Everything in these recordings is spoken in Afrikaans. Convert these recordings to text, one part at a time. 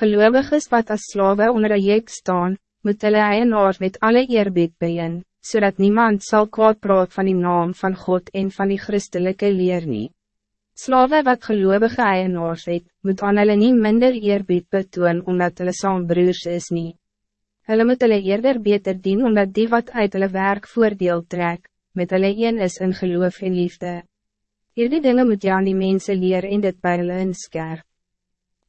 Geloviges wat als slawe onder een jek staan, moet hulle eienaar met alle eerbied bijeen, zodat niemand zal kwaad praat van die naam van God en van die christelijke leer nie. Slawe wat gelovige eienaars het, moet aan hulle nie minder eerbied betoon omdat hulle saam broers is nie. Hulle moet hulle eerder beter dien omdat die wat uit hulle werk voordeel trek, met hulle een is in geloof en liefde. Hierdie dinge moet jy aan die mense leer en dit by hulle inskerp.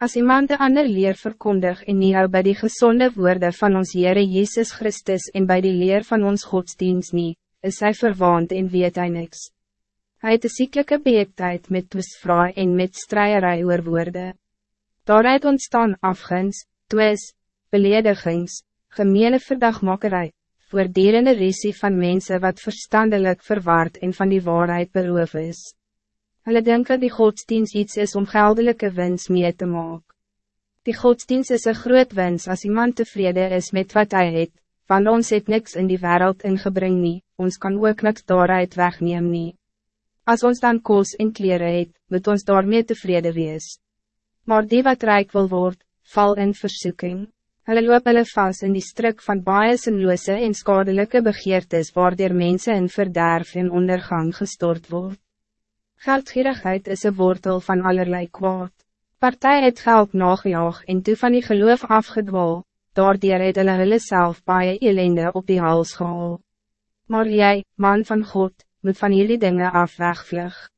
Als iemand de ander leer verkondig en nie hou by die gezonde woorden van ons Heere Jezus Christus en bij die leer van ons godsdienst nie, is hij verwaand en weet hy niks. Hy het een ziekelijke beektheid met twisvraai en met strijerij oor woorde. Daaruit ontstaan afgens, twis, beledigings, gemene verdagmakkerij, voordierende risie van mensen wat verstandelijk verwaard en van die waarheid beroof is. Hulle denken die godsdienst iets is om geldelijke wens mee te maken. Die godsdienst is een groot wens als iemand tevreden is met wat hij het, want ons het niks in die wereld ingebring nie, ons kan ook niks daaruit wegneem nie. Als ons dan koos en kleren het, moet ons daarmee tevreden wees. Maar die wat rijk wil worden, val in versoeking. Hulle loop hulle vast in die strik van baie sinloose en skadelijke begeertes waardoor mensen in verderf en ondergang gestort word. Geldgierigheid is een wortel van allerlei kwaad. Partij het geld nagejaag en toe van die geloof afgedwal, daardoor het hulle hulle self baie elende op die hals gehaal. Maar jij, man van God, moet van jullie dingen af wegvlug.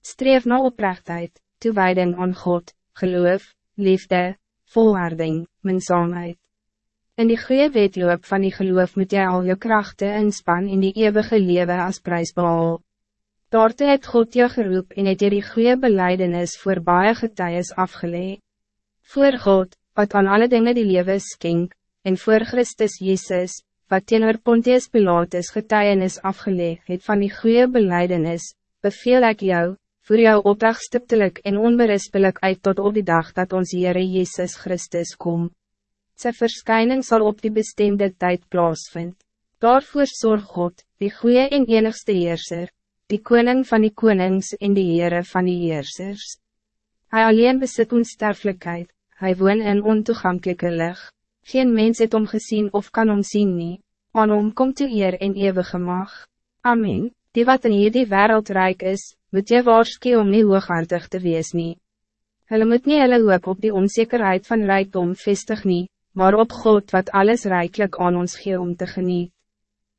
Streef na oprechtheid, toewijding aan God, geloof, liefde, volharding, mensaamheid. In die goede wetloop van die geloof moet jy al je krachten inspan in die eeuwige leven als prijs behalen. Daartoe het God jou geroep en het jy die goeie beleidenis voor baie getuies afgeleid. Voor God, wat aan alle dingen die lewe skenk, en voor Christus Jezus, wat teenoor Pontius Pilatus getuienis afgeleid het van die goeie beleidenis, beveel ik jou, voor jou opdracht stiptelik en onberispelijk uit tot op die dag dat ons Heere Jezus Christus kom. Sy verschijning zal op die bestemde tijd plaatsvind. Daarvoor zorg God, die goeie en enigste Heerser, die koning van die konings en die Heere van die heersers. Hij alleen besit onsterfelijkheid, hij woon in ontoegankelijke lig, geen mens het om gezien of kan om zien nie, aan hom komt toe eer en eeuwige mag. Amen, die wat in hierdie wereld rijk is, moet jy waarskie om nie hooghartig te wees nie. Hulle moet nie hulle hoop op die onzekerheid van rijkdom vestig nie, maar op God wat alles rijkelijk aan ons gee om te geniet.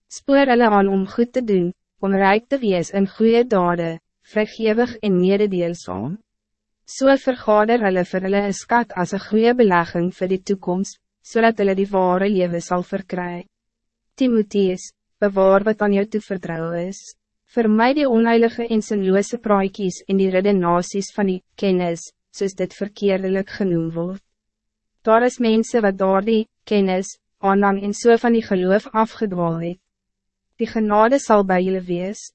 Spoor hulle aan om goed te doen, om rijk te wees in goede dade, vergewig en mededeelsaam. So vergader hulle vir hulle een skat as een goede belegging voor die toekomst, zodat hulle die ware leven zal verkry. Timotheus, bewaar wat aan jou toe vertrouw is. Voor mij die onheilige en sinloose praaikies in die redenaties van die kennis, soos dit verkeerdelik genoemd wordt. Daar is mensen wat door die kennis, aanhang en so van die geloof afgedwaal het. Die genade zal bij jullie wees.